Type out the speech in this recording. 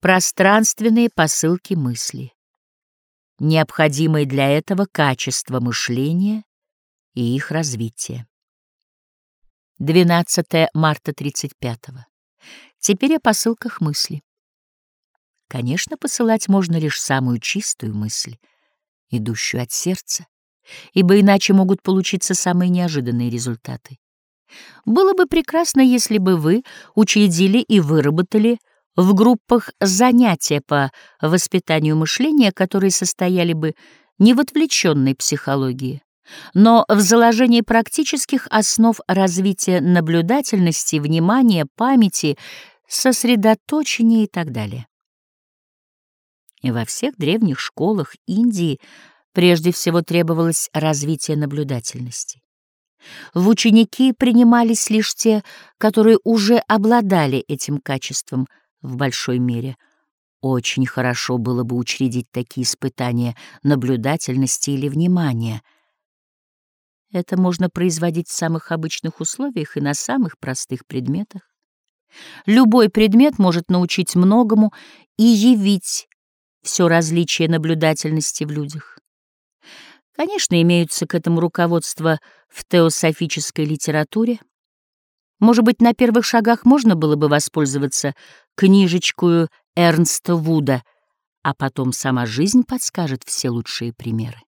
Пространственные посылки мысли. Необходимые для этого качества мышления и их развитие. 12 марта 35 -го. Теперь о посылках мысли. Конечно, посылать можно лишь самую чистую мысль, идущую от сердца, ибо иначе могут получиться самые неожиданные результаты. Было бы прекрасно, если бы вы учредили и выработали в группах занятия по воспитанию мышления, которые состояли бы не в отвлеченной психологии, но в заложении практических основ развития наблюдательности, внимания, памяти, сосредоточения и так далее. И во всех древних школах Индии прежде всего требовалось развитие наблюдательности. В ученики принимались лишь те, которые уже обладали этим качеством в большой мере. Очень хорошо было бы учредить такие испытания наблюдательности или внимания. Это можно производить в самых обычных условиях и на самых простых предметах. Любой предмет может научить многому и явить все различие наблюдательности в людях. Конечно, имеются к этому руководства в теософической литературе. Может быть, на первых шагах можно было бы воспользоваться книжечкою Эрнста Вуда, а потом сама жизнь подскажет все лучшие примеры.